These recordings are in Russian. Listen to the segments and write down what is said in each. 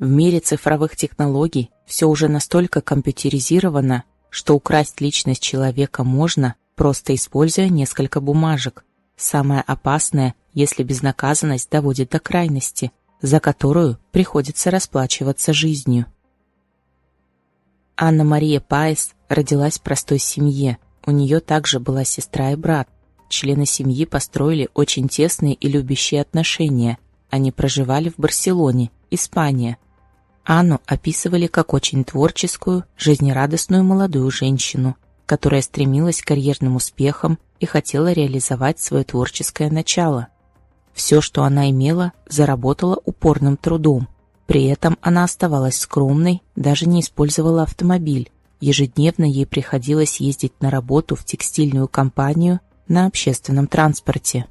В мире цифровых технологий все уже настолько компьютеризировано, что украсть личность человека можно, просто используя несколько бумажек. Самое опасное, если безнаказанность доводит до крайности, за которую приходится расплачиваться жизнью. Анна-Мария Паис родилась в простой семье. У нее также была сестра и брат. Члены семьи построили очень тесные и любящие отношения. Они проживали в Барселоне, Испания – Анну описывали как очень творческую, жизнерадостную молодую женщину, которая стремилась к карьерным успехам и хотела реализовать свое творческое начало. Все, что она имела, заработала упорным трудом. При этом она оставалась скромной, даже не использовала автомобиль. Ежедневно ей приходилось ездить на работу в текстильную компанию на общественном транспорте.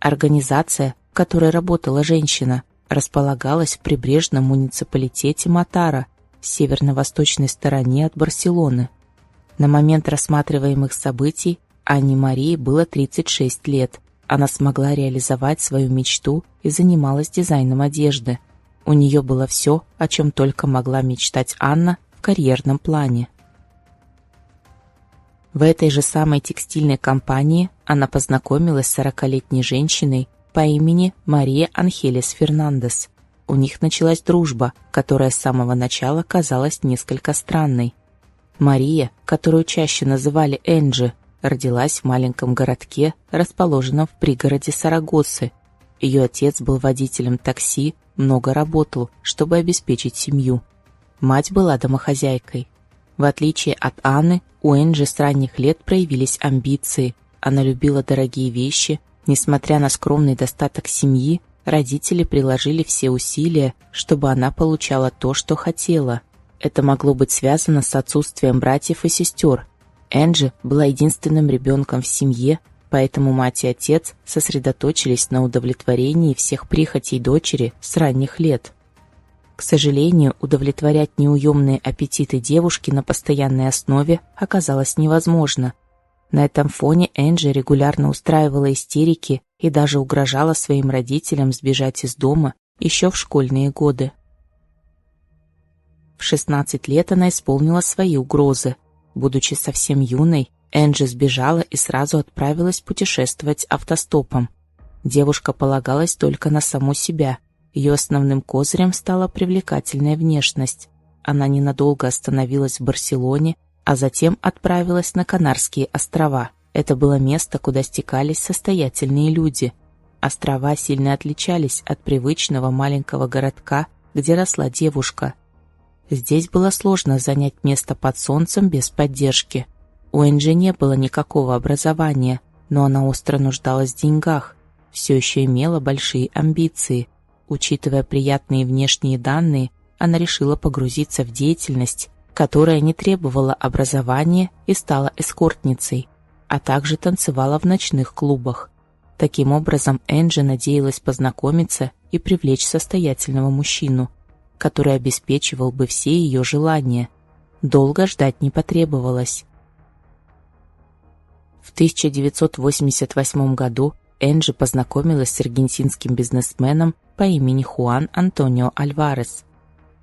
Организация, в которой работала женщина, располагалась в прибрежном муниципалитете Матара, северно-восточной стороне от Барселоны. На момент рассматриваемых событий Анне Марии было 36 лет. Она смогла реализовать свою мечту и занималась дизайном одежды. У нее было все, о чем только могла мечтать Анна в карьерном плане. В этой же самой текстильной компании она познакомилась с 40-летней женщиной, по имени Мария Анхелес Фернандес. У них началась дружба, которая с самого начала казалась несколько странной. Мария, которую чаще называли Энджи, родилась в маленьком городке, расположенном в пригороде Сарагосы. Ее отец был водителем такси, много работал, чтобы обеспечить семью. Мать была домохозяйкой. В отличие от Анны, у Энджи с ранних лет проявились амбиции. Она любила дорогие вещи, Несмотря на скромный достаток семьи, родители приложили все усилия, чтобы она получала то, что хотела. Это могло быть связано с отсутствием братьев и сестер. Энджи была единственным ребенком в семье, поэтому мать и отец сосредоточились на удовлетворении всех прихотей дочери с ранних лет. К сожалению, удовлетворять неуемные аппетиты девушки на постоянной основе оказалось невозможно, на этом фоне Энджи регулярно устраивала истерики и даже угрожала своим родителям сбежать из дома еще в школьные годы. В 16 лет она исполнила свои угрозы. Будучи совсем юной, Энджи сбежала и сразу отправилась путешествовать автостопом. Девушка полагалась только на саму себя. Ее основным козырем стала привлекательная внешность. Она ненадолго остановилась в Барселоне а затем отправилась на Канарские острова. Это было место, куда стекались состоятельные люди. Острова сильно отличались от привычного маленького городка, где росла девушка. Здесь было сложно занять место под солнцем без поддержки. У Энджи не было никакого образования, но она остро нуждалась в деньгах, все еще имела большие амбиции. Учитывая приятные внешние данные, она решила погрузиться в деятельность, которая не требовала образования и стала эскортницей, а также танцевала в ночных клубах. Таким образом, Энджи надеялась познакомиться и привлечь состоятельного мужчину, который обеспечивал бы все ее желания. Долго ждать не потребовалось. В 1988 году Энджи познакомилась с аргентинским бизнесменом по имени Хуан Антонио Альварес.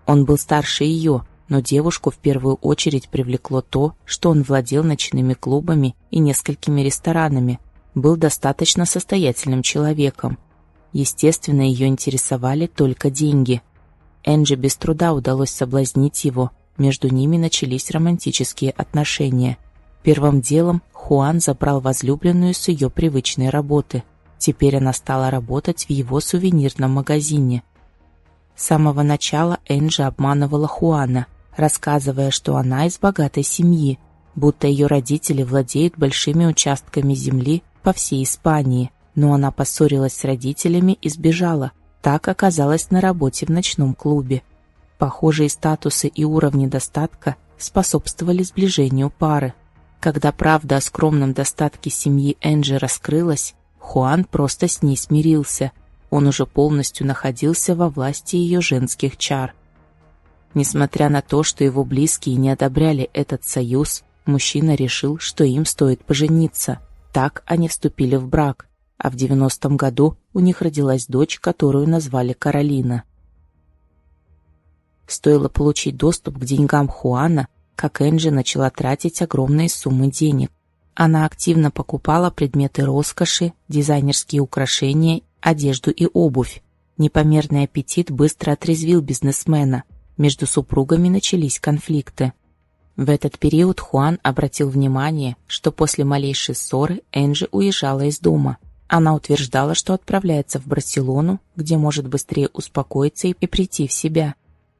Он был старше ее, но девушку в первую очередь привлекло то, что он владел ночными клубами и несколькими ресторанами, был достаточно состоятельным человеком. Естественно, ее интересовали только деньги. Энджи без труда удалось соблазнить его, между ними начались романтические отношения. Первым делом Хуан забрал возлюбленную с ее привычной работы. Теперь она стала работать в его сувенирном магазине. С самого начала Энджи обманывала Хуана – рассказывая, что она из богатой семьи, будто ее родители владеют большими участками земли по всей Испании, но она поссорилась с родителями и сбежала. Так оказалась на работе в ночном клубе. Похожие статусы и уровни достатка способствовали сближению пары. Когда правда о скромном достатке семьи Энджи раскрылась, Хуан просто с ней смирился. Он уже полностью находился во власти ее женских чар. Несмотря на то, что его близкие не одобряли этот союз, мужчина решил, что им стоит пожениться. Так они вступили в брак, а в 90-м году у них родилась дочь, которую назвали Каролина. Стоило получить доступ к деньгам Хуана, как Энджи начала тратить огромные суммы денег. Она активно покупала предметы роскоши, дизайнерские украшения, одежду и обувь. Непомерный аппетит быстро отрезвил бизнесмена. Между супругами начались конфликты. В этот период Хуан обратил внимание, что после малейшей ссоры Энджи уезжала из дома. Она утверждала, что отправляется в Барселону, где может быстрее успокоиться и прийти в себя.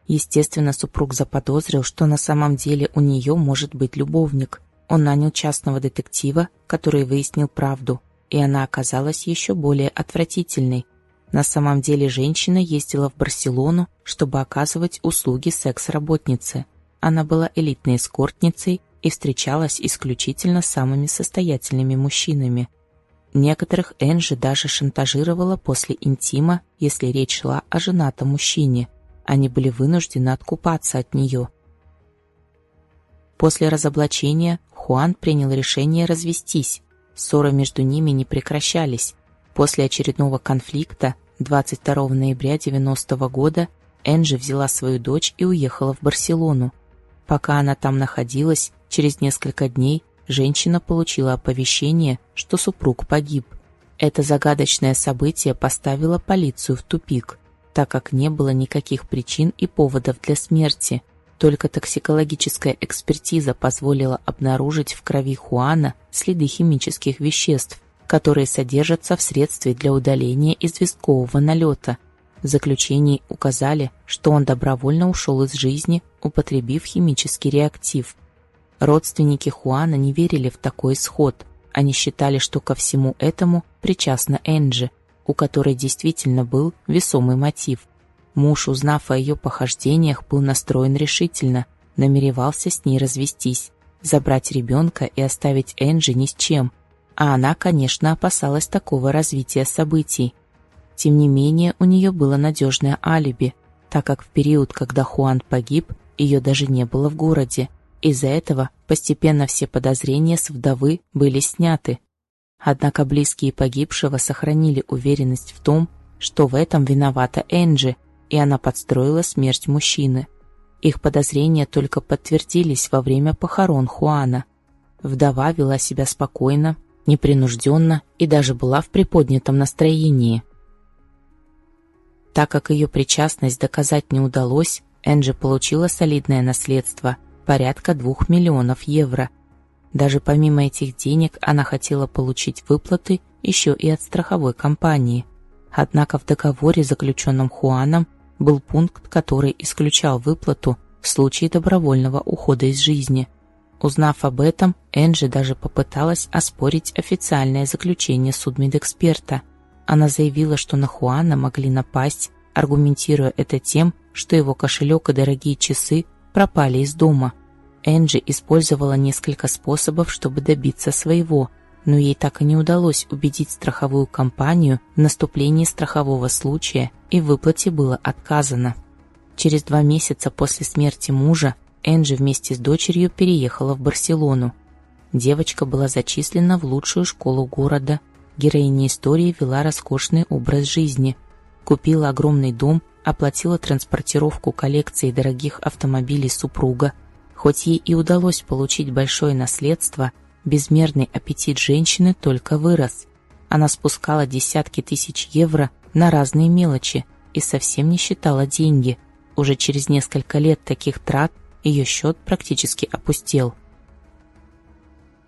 Естественно, супруг заподозрил, что на самом деле у нее может быть любовник. Он нанял частного детектива, который выяснил правду, и она оказалась еще более отвратительной. На самом деле женщина ездила в Барселону, чтобы оказывать услуги секс-работнице. Она была элитной эскортницей и встречалась исключительно с самыми состоятельными мужчинами. Некоторых Энджи даже шантажировала после интима, если речь шла о женатом мужчине. Они были вынуждены откупаться от нее. После разоблачения Хуан принял решение развестись. Ссоры между ними не прекращались. После очередного конфликта 22 ноября 90 -го года Энджи взяла свою дочь и уехала в Барселону. Пока она там находилась, через несколько дней женщина получила оповещение, что супруг погиб. Это загадочное событие поставило полицию в тупик, так как не было никаких причин и поводов для смерти. Только токсикологическая экспертиза позволила обнаружить в крови Хуана следы химических веществ, которые содержатся в средстве для удаления известкового налета. В заключении указали, что он добровольно ушел из жизни, употребив химический реактив. Родственники Хуана не верили в такой исход. Они считали, что ко всему этому причастна Энджи, у которой действительно был весомый мотив. Муж, узнав о ее похождениях, был настроен решительно, намеревался с ней развестись, забрать ребенка и оставить Энджи ни с чем, а она, конечно, опасалась такого развития событий. Тем не менее, у нее было надежное алиби, так как в период, когда Хуан погиб, ее даже не было в городе. Из-за этого постепенно все подозрения с вдовы были сняты. Однако близкие погибшего сохранили уверенность в том, что в этом виновата Энджи, и она подстроила смерть мужчины. Их подозрения только подтвердились во время похорон Хуана. Вдова вела себя спокойно, непринужденно и даже была в приподнятом настроении. Так как ее причастность доказать не удалось, Энджи получила солидное наследство – порядка двух миллионов евро. Даже помимо этих денег она хотела получить выплаты еще и от страховой компании. Однако в договоре, заключенном Хуаном, был пункт, который исключал выплату в случае добровольного ухода из жизни – Узнав об этом, Энджи даже попыталась оспорить официальное заключение судмедэксперта. Она заявила, что на Хуана могли напасть, аргументируя это тем, что его кошелек и дорогие часы пропали из дома. Энджи использовала несколько способов, чтобы добиться своего, но ей так и не удалось убедить страховую компанию в наступлении страхового случая и выплате было отказано. Через два месяца после смерти мужа Энджи вместе с дочерью переехала в Барселону. Девочка была зачислена в лучшую школу города. Героиня истории вела роскошный образ жизни. Купила огромный дом, оплатила транспортировку коллекции дорогих автомобилей супруга. Хоть ей и удалось получить большое наследство, безмерный аппетит женщины только вырос. Она спускала десятки тысяч евро на разные мелочи и совсем не считала деньги. Уже через несколько лет таких трат ее счет практически опустел.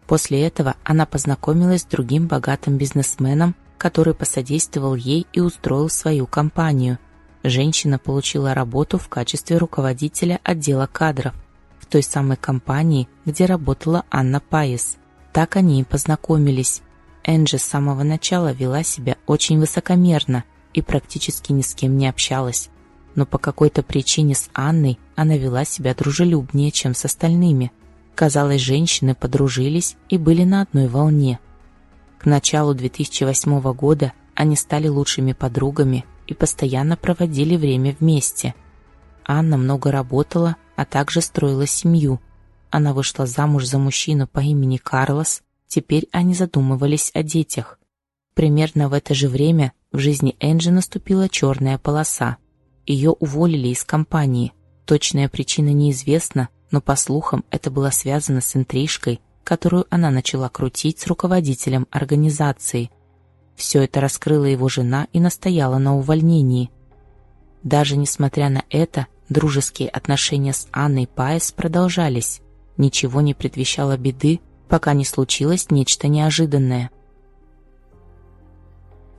После этого она познакомилась с другим богатым бизнесменом, который посодействовал ей и устроил свою компанию. Женщина получила работу в качестве руководителя отдела кадров в той самой компании, где работала Анна Пайес. Так они и познакомились. Энджи с самого начала вела себя очень высокомерно и практически ни с кем не общалась но по какой-то причине с Анной она вела себя дружелюбнее, чем с остальными. Казалось, женщины подружились и были на одной волне. К началу 2008 года они стали лучшими подругами и постоянно проводили время вместе. Анна много работала, а также строила семью. Она вышла замуж за мужчину по имени Карлос, теперь они задумывались о детях. Примерно в это же время в жизни Энджи наступила черная полоса – ее уволили из компании. Точная причина неизвестна, но по слухам это было связано с интрижкой, которую она начала крутить с руководителем организации. Все это раскрыла его жена и настояла на увольнении. Даже несмотря на это, дружеские отношения с Анной Паес продолжались. Ничего не предвещало беды, пока не случилось нечто неожиданное.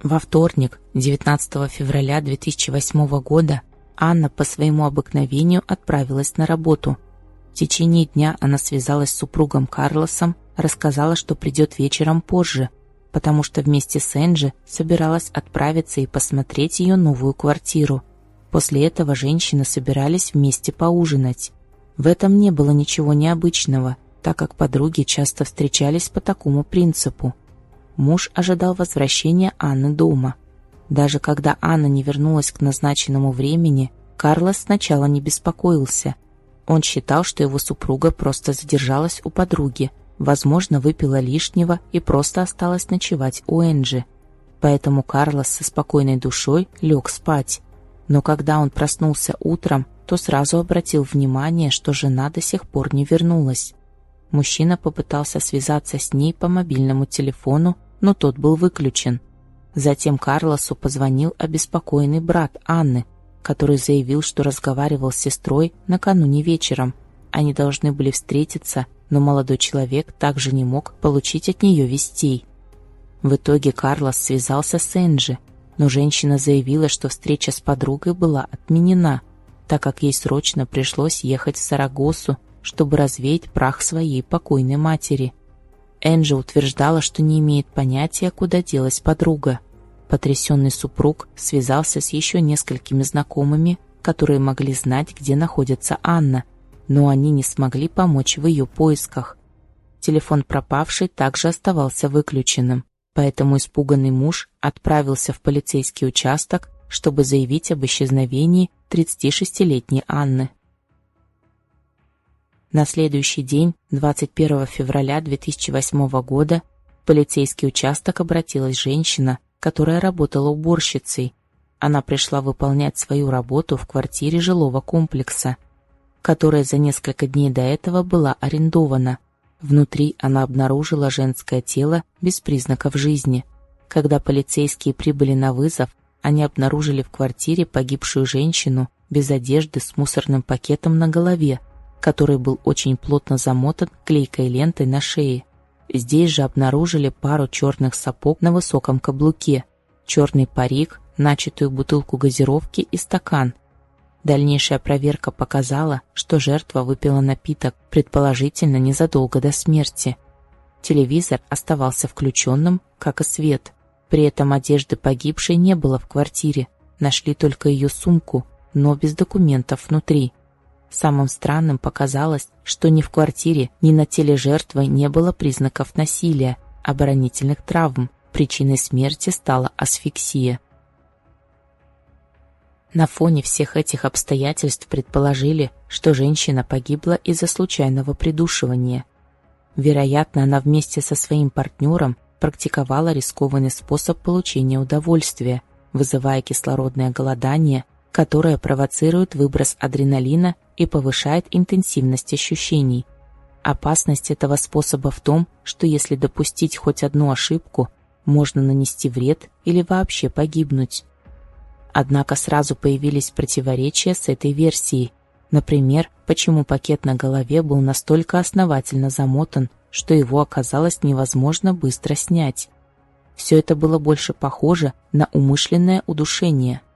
Во вторник, 19 февраля 2008 года, Анна по своему обыкновению отправилась на работу. В течение дня она связалась с супругом Карлосом, рассказала, что придет вечером позже, потому что вместе с Энджи собиралась отправиться и посмотреть ее новую квартиру. После этого женщины собирались вместе поужинать. В этом не было ничего необычного, так как подруги часто встречались по такому принципу. Муж ожидал возвращения Анны дома. Даже когда Анна не вернулась к назначенному времени, Карлос сначала не беспокоился. Он считал, что его супруга просто задержалась у подруги, возможно, выпила лишнего и просто осталась ночевать у Энджи. Поэтому Карлос со спокойной душой лег спать. Но когда он проснулся утром, то сразу обратил внимание, что жена до сих пор не вернулась. Мужчина попытался связаться с ней по мобильному телефону, но тот был выключен. Затем Карлосу позвонил обеспокоенный брат Анны, который заявил, что разговаривал с сестрой накануне вечером. Они должны были встретиться, но молодой человек также не мог получить от нее вестей. В итоге Карлос связался с Энджи, но женщина заявила, что встреча с подругой была отменена, так как ей срочно пришлось ехать в Сарагосу чтобы развеять прах своей покойной матери. Энджи утверждала, что не имеет понятия, куда делась подруга. Потрясенный супруг связался с еще несколькими знакомыми, которые могли знать, где находится Анна, но они не смогли помочь в ее поисках. Телефон пропавшей также оставался выключенным, поэтому испуганный муж отправился в полицейский участок, чтобы заявить об исчезновении 36-летней Анны. На следующий день, 21 февраля 2008 года, в полицейский участок обратилась женщина, которая работала уборщицей. Она пришла выполнять свою работу в квартире жилого комплекса, которая за несколько дней до этого была арендована. Внутри она обнаружила женское тело без признаков жизни. Когда полицейские прибыли на вызов, они обнаружили в квартире погибшую женщину без одежды с мусорным пакетом на голове, который был очень плотно замотан клейкой лентой на шее. Здесь же обнаружили пару черных сапог на высоком каблуке, черный парик, начатую бутылку газировки и стакан. Дальнейшая проверка показала, что жертва выпила напиток, предположительно незадолго до смерти. Телевизор оставался включенным, как и свет. При этом одежды погибшей не было в квартире, нашли только ее сумку, но без документов внутри. Самым странным показалось, что ни в квартире, ни на теле жертвы не было признаков насилия, оборонительных травм. Причиной смерти стала асфиксия. На фоне всех этих обстоятельств предположили, что женщина погибла из-за случайного придушивания. Вероятно, она вместе со своим партнером практиковала рискованный способ получения удовольствия, вызывая кислородное голодание, которое провоцирует выброс адреналина и повышает интенсивность ощущений. Опасность этого способа в том, что если допустить хоть одну ошибку, можно нанести вред или вообще погибнуть. Однако сразу появились противоречия с этой версией. Например, почему пакет на голове был настолько основательно замотан, что его оказалось невозможно быстро снять. Все это было больше похоже на умышленное удушение –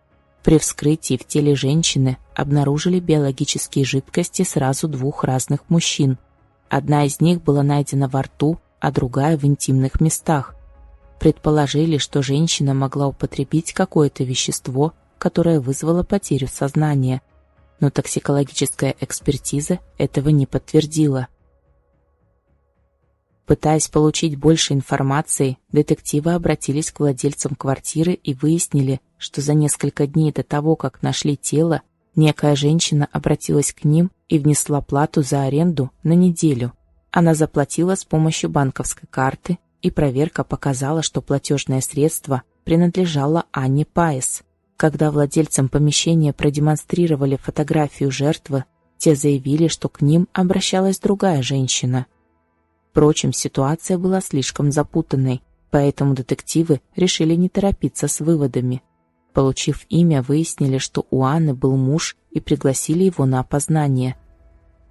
при вскрытии в теле женщины обнаружили биологические жидкости сразу двух разных мужчин. Одна из них была найдена во рту, а другая в интимных местах. Предположили, что женщина могла употребить какое-то вещество, которое вызвало потерю сознания, но токсикологическая экспертиза этого не подтвердила. Пытаясь получить больше информации, детективы обратились к владельцам квартиры и выяснили, что за несколько дней до того, как нашли тело, некая женщина обратилась к ним и внесла плату за аренду на неделю. Она заплатила с помощью банковской карты, и проверка показала, что платежное средство принадлежало Анне Паес. Когда владельцам помещения продемонстрировали фотографию жертвы, те заявили, что к ним обращалась другая женщина. Впрочем, ситуация была слишком запутанной, поэтому детективы решили не торопиться с выводами. Получив имя, выяснили, что у Анны был муж и пригласили его на опознание.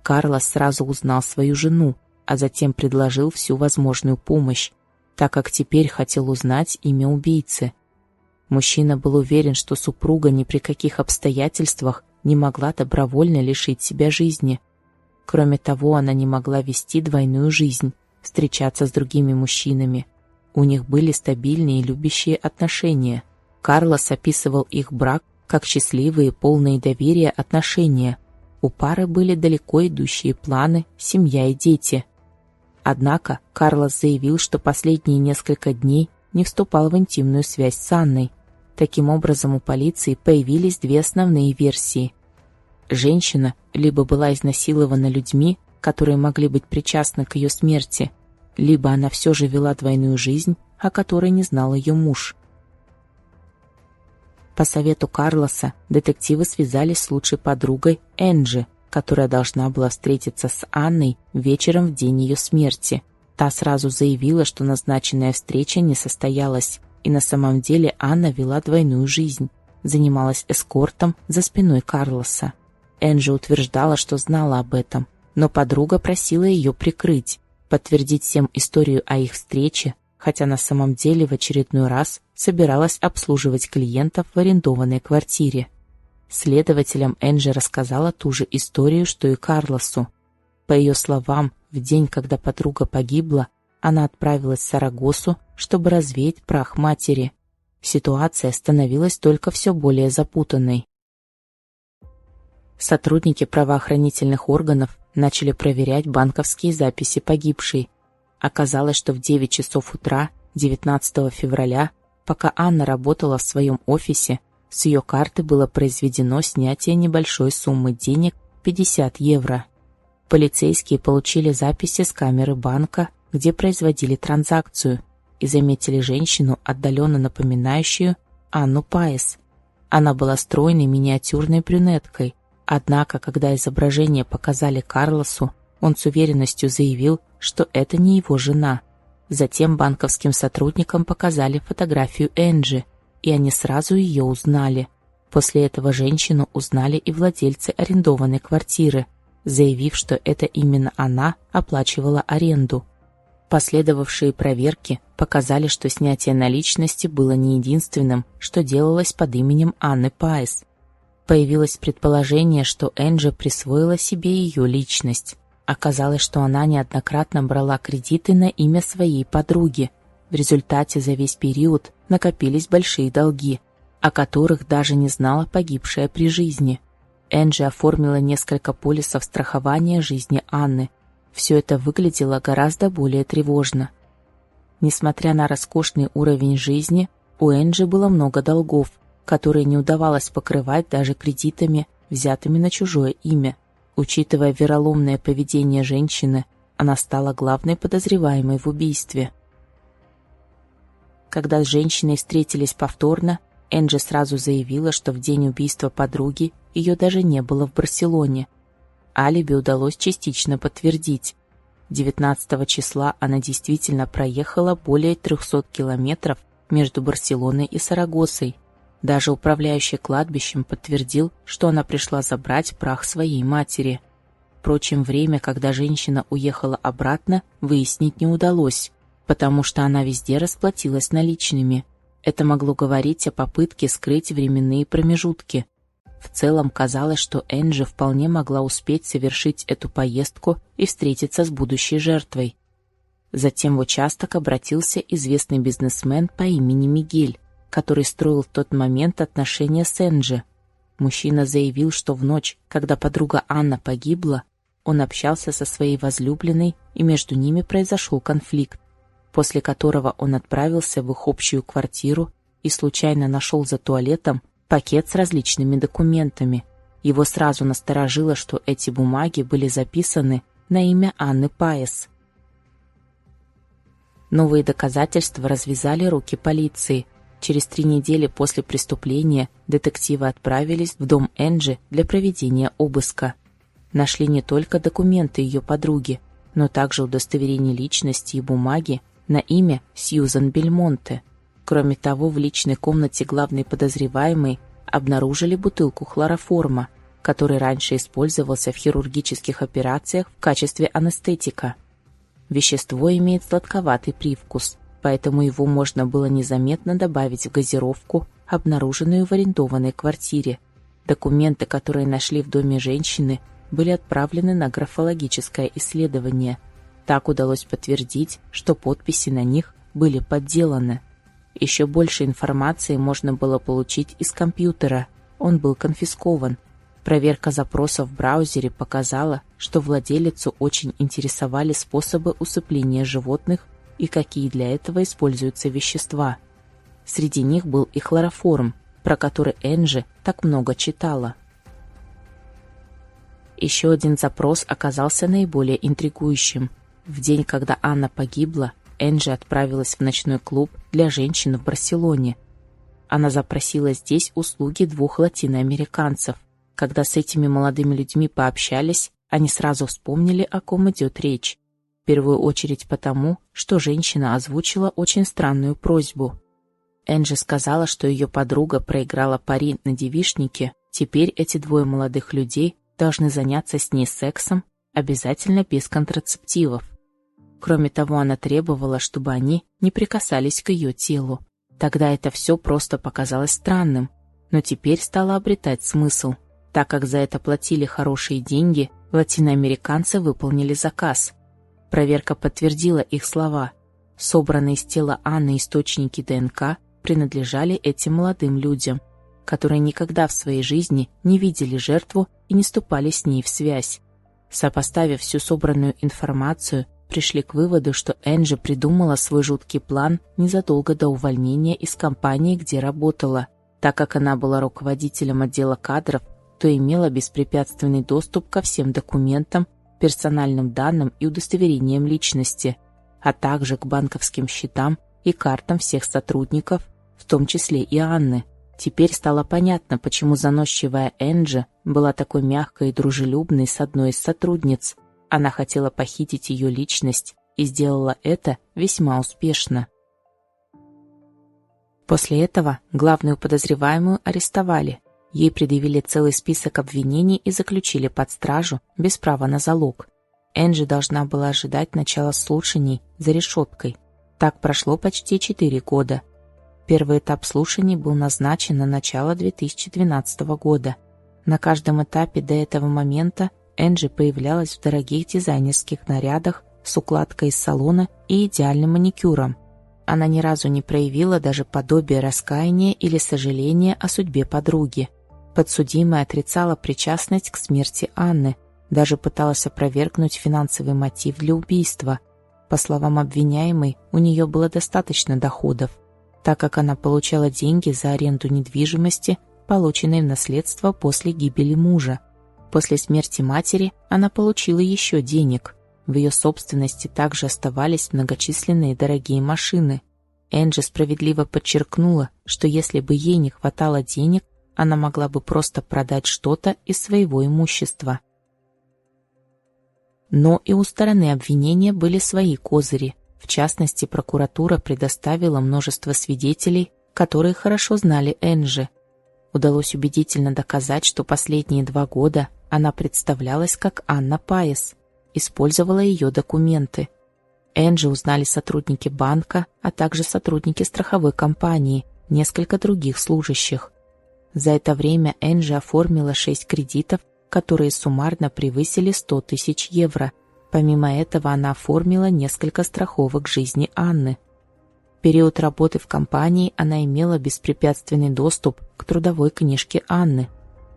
Карлос сразу узнал свою жену, а затем предложил всю возможную помощь, так как теперь хотел узнать имя убийцы. Мужчина был уверен, что супруга ни при каких обстоятельствах не могла добровольно лишить себя жизни. Кроме того, она не могла вести двойную жизнь, встречаться с другими мужчинами. У них были стабильные и любящие отношения. Карлос описывал их брак как счастливые, полные доверия отношения. У пары были далеко идущие планы, семья и дети. Однако Карлос заявил, что последние несколько дней не вступал в интимную связь с Анной. Таким образом, у полиции появились две основные версии. Женщина либо была изнасилована людьми, которые могли быть причастны к ее смерти, либо она все же вела двойную жизнь, о которой не знал ее муж. По совету Карлоса детективы связались с лучшей подругой Энджи, которая должна была встретиться с Анной вечером в день ее смерти. Та сразу заявила, что назначенная встреча не состоялась, и на самом деле Анна вела двойную жизнь, занималась эскортом за спиной Карлоса. Энджи утверждала, что знала об этом, но подруга просила ее прикрыть, подтвердить всем историю о их встрече, хотя на самом деле в очередной раз собиралась обслуживать клиентов в арендованной квартире. Следователям Энджи рассказала ту же историю, что и Карлосу. По ее словам, в день, когда подруга погибла, она отправилась в Сарагосу, чтобы развеять прах матери. Ситуация становилась только все более запутанной. Сотрудники правоохранительных органов начали проверять банковские записи погибшей. Оказалось, что в 9 часов утра 19 февраля, пока Анна работала в своем офисе, с ее карты было произведено снятие небольшой суммы денег 50 евро. Полицейские получили записи с камеры банка где производили транзакцию, и заметили женщину, отдаленно напоминающую Анну Паес. Она была стройной миниатюрной брюнеткой, однако, когда изображение показали Карлосу, он с уверенностью заявил, что это не его жена. Затем банковским сотрудникам показали фотографию Энджи, и они сразу ее узнали. После этого женщину узнали и владельцы арендованной квартиры, заявив, что это именно она оплачивала аренду. Последовавшие проверки показали, что снятие наличности было не единственным, что делалось под именем Анны Пайс. Появилось предположение, что Энджи присвоила себе ее личность. Оказалось, что она неоднократно брала кредиты на имя своей подруги. В результате за весь период накопились большие долги, о которых даже не знала погибшая при жизни. Энджи оформила несколько полисов страхования жизни Анны, все это выглядело гораздо более тревожно. Несмотря на роскошный уровень жизни, у Энджи было много долгов, которые не удавалось покрывать даже кредитами, взятыми на чужое имя. Учитывая вероломное поведение женщины, она стала главной подозреваемой в убийстве. Когда с женщиной встретились повторно, Энджи сразу заявила, что в день убийства подруги ее даже не было в Барселоне, алиби удалось частично подтвердить. 19 числа она действительно проехала более 300 километров между Барселоной и Сарагосой. Даже управляющий кладбищем подтвердил, что она пришла забрать прах своей матери. Впрочем, время, когда женщина уехала обратно, выяснить не удалось, потому что она везде расплатилась наличными. Это могло говорить о попытке скрыть временные промежутки. В целом казалось, что Энджи вполне могла успеть совершить эту поездку и встретиться с будущей жертвой. Затем в участок обратился известный бизнесмен по имени Мигель, который строил в тот момент отношения с Энджи. Мужчина заявил, что в ночь, когда подруга Анна погибла, он общался со своей возлюбленной, и между ними произошел конфликт, после которого он отправился в их общую квартиру и случайно нашел за туалетом пакет с различными документами. Его сразу насторожило, что эти бумаги были записаны на имя Анны Паес. Новые доказательства развязали руки полиции. Через три недели после преступления детективы отправились в дом Энджи для проведения обыска. Нашли не только документы ее подруги, но также удостоверение личности и бумаги на имя Сьюзан Бельмонте. Кроме того, в личной комнате главной подозреваемой обнаружили бутылку хлороформа, который раньше использовался в хирургических операциях в качестве анестетика. Вещество имеет сладковатый привкус, поэтому его можно было незаметно добавить в газировку, обнаруженную в арендованной квартире. Документы, которые нашли в доме женщины, были отправлены на графологическое исследование. Так удалось подтвердить, что подписи на них были подделаны. Еще больше информации можно было получить из компьютера. Он был конфискован. Проверка запросов в браузере показала, что владелицу очень интересовали способы усыпления животных и какие для этого используются вещества. Среди них был и хлороформ, про который Энджи так много читала. Еще один запрос оказался наиболее интригующим. В день, когда Анна погибла, Энджи отправилась в ночной клуб для женщин в Барселоне. Она запросила здесь услуги двух латиноамериканцев. Когда с этими молодыми людьми пообщались, они сразу вспомнили, о ком идет речь. В первую очередь потому, что женщина озвучила очень странную просьбу. Энджи сказала, что ее подруга проиграла пари на девишнике, теперь эти двое молодых людей должны заняться с ней сексом, обязательно без контрацептивов. Кроме того, она требовала, чтобы они не прикасались к ее телу. Тогда это все просто показалось странным, но теперь стало обретать смысл. Так как за это платили хорошие деньги, латиноамериканцы выполнили заказ. Проверка подтвердила их слова. Собранные из тела Анны источники ДНК принадлежали этим молодым людям – которые никогда в своей жизни не видели жертву и не ступали с ней в связь. Сопоставив всю собранную информацию, пришли к выводу, что Энджи придумала свой жуткий план незадолго до увольнения из компании, где работала. Так как она была руководителем отдела кадров, то имела беспрепятственный доступ ко всем документам, персональным данным и удостоверениям личности, а также к банковским счетам и картам всех сотрудников, в том числе и Анны. Теперь стало понятно, почему заносчивая Энджи была такой мягкой и дружелюбной с одной из сотрудниц. Она хотела похитить ее личность и сделала это весьма успешно. После этого главную подозреваемую арестовали. Ей предъявили целый список обвинений и заключили под стражу без права на залог. Энджи должна была ожидать начала слушаний за решеткой. Так прошло почти четыре года – Первый этап слушаний был назначен на начало 2012 года. На каждом этапе до этого момента Энджи появлялась в дорогих дизайнерских нарядах с укладкой из салона и идеальным маникюром. Она ни разу не проявила даже подобие раскаяния или сожаления о судьбе подруги. Подсудимая отрицала причастность к смерти Анны, даже пыталась опровергнуть финансовый мотив для убийства. По словам обвиняемой, у нее было достаточно доходов так как она получала деньги за аренду недвижимости, полученной в наследство после гибели мужа. После смерти матери она получила еще денег. В ее собственности также оставались многочисленные дорогие машины. Энджи справедливо подчеркнула, что если бы ей не хватало денег, она могла бы просто продать что-то из своего имущества. Но и у стороны обвинения были свои козыри – в частности, прокуратура предоставила множество свидетелей, которые хорошо знали Энджи. Удалось убедительно доказать, что последние два года она представлялась как Анна Паес, использовала ее документы. Энджи узнали сотрудники банка, а также сотрудники страховой компании, несколько других служащих. За это время Энджи оформила шесть кредитов, которые суммарно превысили 100 тысяч евро – Помимо этого, она оформила несколько страховок жизни Анны. В период работы в компании она имела беспрепятственный доступ к трудовой книжке Анны.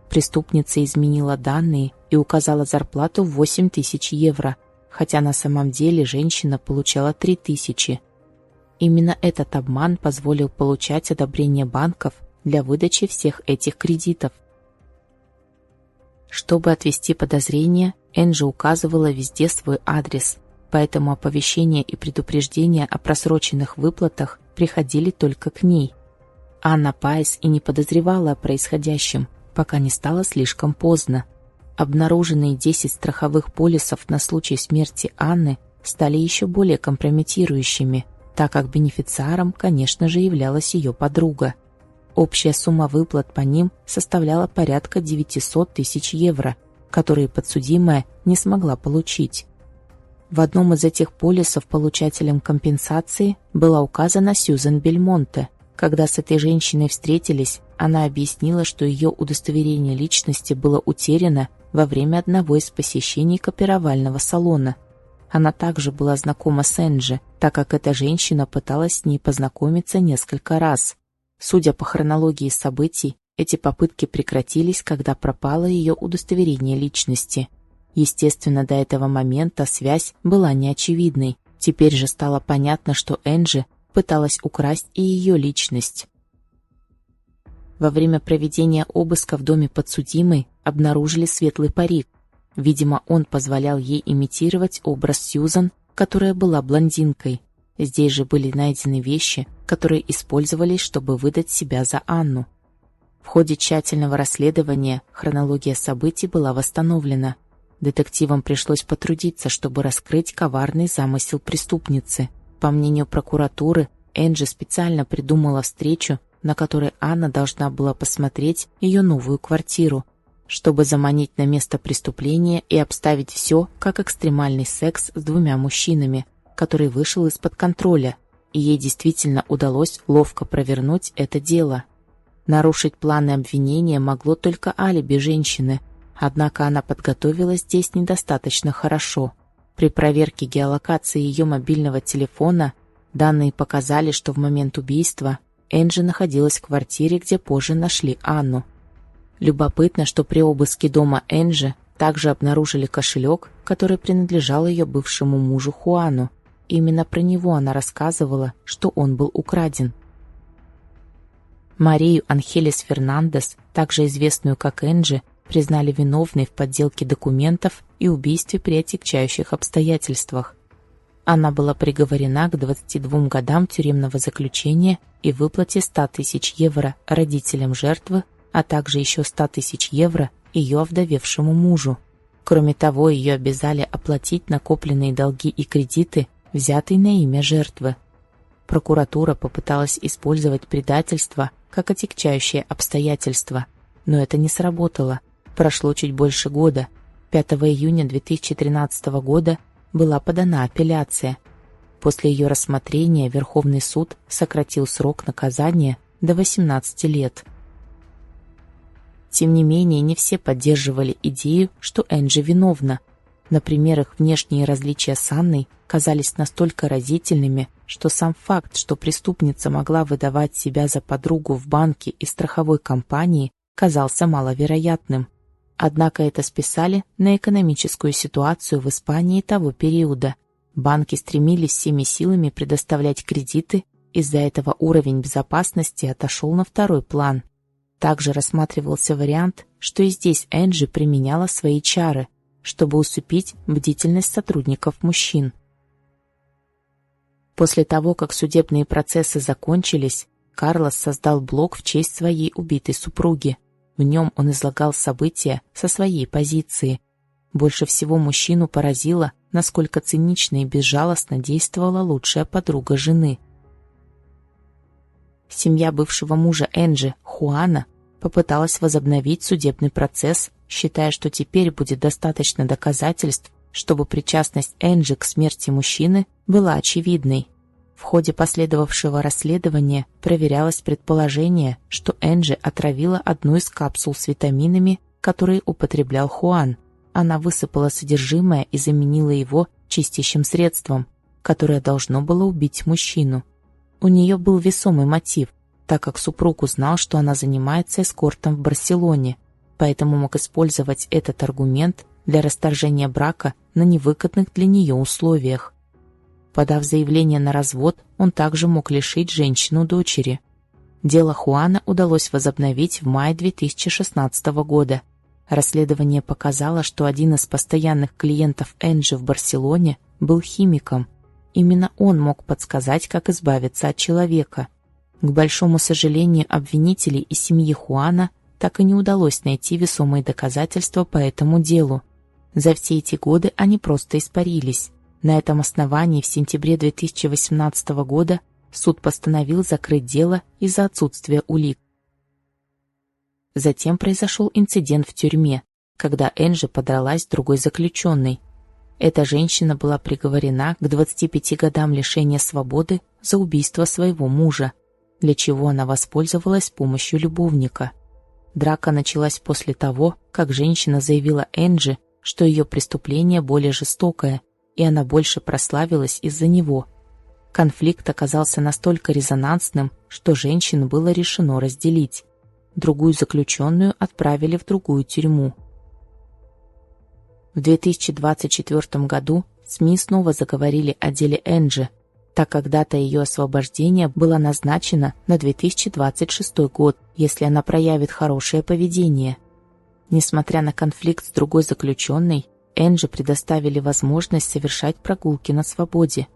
Преступница изменила данные и указала зарплату в 8 тысяч евро, хотя на самом деле женщина получала 3 тысячи. Именно этот обман позволил получать одобрение банков для выдачи всех этих кредитов. Чтобы отвести подозрения, Энджи указывала везде свой адрес, поэтому оповещения и предупреждения о просроченных выплатах приходили только к ней. Анна Пайс и не подозревала о происходящем, пока не стало слишком поздно. Обнаруженные 10 страховых полисов на случай смерти Анны стали еще более компрометирующими, так как бенефициаром, конечно же, являлась ее подруга. Общая сумма выплат по ним составляла порядка 900 тысяч евро, которые подсудимая не смогла получить. В одном из этих полисов получателем компенсации была указана Сьюзен Бельмонте – когда с этой женщиной встретились, она объяснила, что ее удостоверение личности было утеряно во время одного из посещений копировального салона. Она также была знакома с Энджи, так как эта женщина пыталась с ней познакомиться несколько раз. Судя по хронологии событий, эти попытки прекратились, когда пропало ее удостоверение личности. Естественно, до этого момента связь была неочевидной. Теперь же стало понятно, что Энджи пыталась украсть и ее личность. Во время проведения обыска в доме подсудимой обнаружили светлый парик. Видимо, он позволял ей имитировать образ Сьюзан, которая была блондинкой. Здесь же были найдены вещи, которые использовались, чтобы выдать себя за Анну. В ходе тщательного расследования хронология событий была восстановлена. Детективам пришлось потрудиться, чтобы раскрыть коварный замысел преступницы – по мнению прокуратуры, Энджи специально придумала встречу, на которой Анна должна была посмотреть ее новую квартиру, чтобы заманить на место преступления и обставить все как экстремальный секс с двумя мужчинами, который вышел из-под контроля, и ей действительно удалось ловко провернуть это дело. Нарушить планы обвинения могло только алиби женщины, однако она подготовилась здесь недостаточно хорошо – при проверке геолокации ее мобильного телефона данные показали, что в момент убийства Энджи находилась в квартире, где позже нашли Анну. Любопытно, что при обыске дома Энджи также обнаружили кошелек, который принадлежал ее бывшему мужу Хуану. Именно про него она рассказывала, что он был украден. Марию Анхелес Фернандес, также известную как Энджи, признали виновной в подделке документов и убийстве при отягчающих обстоятельствах. Она была приговорена к 22 годам тюремного заключения и выплате 100 тысяч евро родителям жертвы, а также еще 100 тысяч евро ее овдовевшему мужу. Кроме того, ее обязали оплатить накопленные долги и кредиты, взятые на имя жертвы. Прокуратура попыталась использовать предательство как отягчающее обстоятельство, но это не сработало. Прошло чуть больше года. 5 июня 2013 года была подана апелляция. После ее рассмотрения Верховный суд сократил срок наказания до 18 лет. Тем не менее, не все поддерживали идею, что Энджи виновна. Например, их внешние различия с Анной казались настолько разительными, что сам факт, что преступница могла выдавать себя за подругу в банке и страховой компании, казался маловероятным. Однако это списали на экономическую ситуацию в Испании того периода. Банки стремились всеми силами предоставлять кредиты, из-за этого уровень безопасности отошел на второй план. Также рассматривался вариант, что и здесь Энджи применяла свои чары, чтобы усыпить бдительность сотрудников мужчин. После того, как судебные процессы закончились, Карлос создал блог в честь своей убитой супруги – в нем он излагал события со своей позиции. Больше всего мужчину поразило, насколько цинично и безжалостно действовала лучшая подруга жены. Семья бывшего мужа Энджи, Хуана, попыталась возобновить судебный процесс, считая, что теперь будет достаточно доказательств, чтобы причастность Энджи к смерти мужчины была очевидной. В ходе последовавшего расследования проверялось предположение, что Энджи отравила одну из капсул с витаминами, которые употреблял Хуан. Она высыпала содержимое и заменила его чистящим средством, которое должно было убить мужчину. У нее был весомый мотив, так как супруг узнал, что она занимается эскортом в Барселоне, поэтому мог использовать этот аргумент для расторжения брака на невыгодных для нее условиях. Подав заявление на развод, он также мог лишить женщину дочери. Дело Хуана удалось возобновить в мае 2016 года. Расследование показало, что один из постоянных клиентов Энджи в Барселоне был химиком. Именно он мог подсказать, как избавиться от человека. К большому сожалению обвинителей и семьи Хуана так и не удалось найти весомые доказательства по этому делу. За все эти годы они просто испарились. На этом основании в сентябре 2018 года суд постановил закрыть дело из-за отсутствия улик. Затем произошел инцидент в тюрьме, когда Энджи подралась с другой заключенной. Эта женщина была приговорена к 25 годам лишения свободы за убийство своего мужа, для чего она воспользовалась помощью любовника. Драка началась после того, как женщина заявила Энджи, что ее преступление более жестокое, и она больше прославилась из-за него. Конфликт оказался настолько резонансным, что женщин было решено разделить. Другую заключенную отправили в другую тюрьму. В 2024 году СМИ снова заговорили о деле Энджи, так как дата ее освобождения была назначена на 2026 год, если она проявит хорошее поведение. Несмотря на конфликт с другой заключенной, Энджи предоставили возможность совершать прогулки на свободе.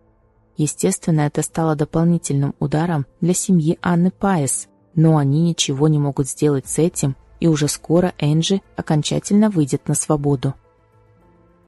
Естественно, это стало дополнительным ударом для семьи Анны Паес, но они ничего не могут сделать с этим, и уже скоро Энджи окончательно выйдет на свободу.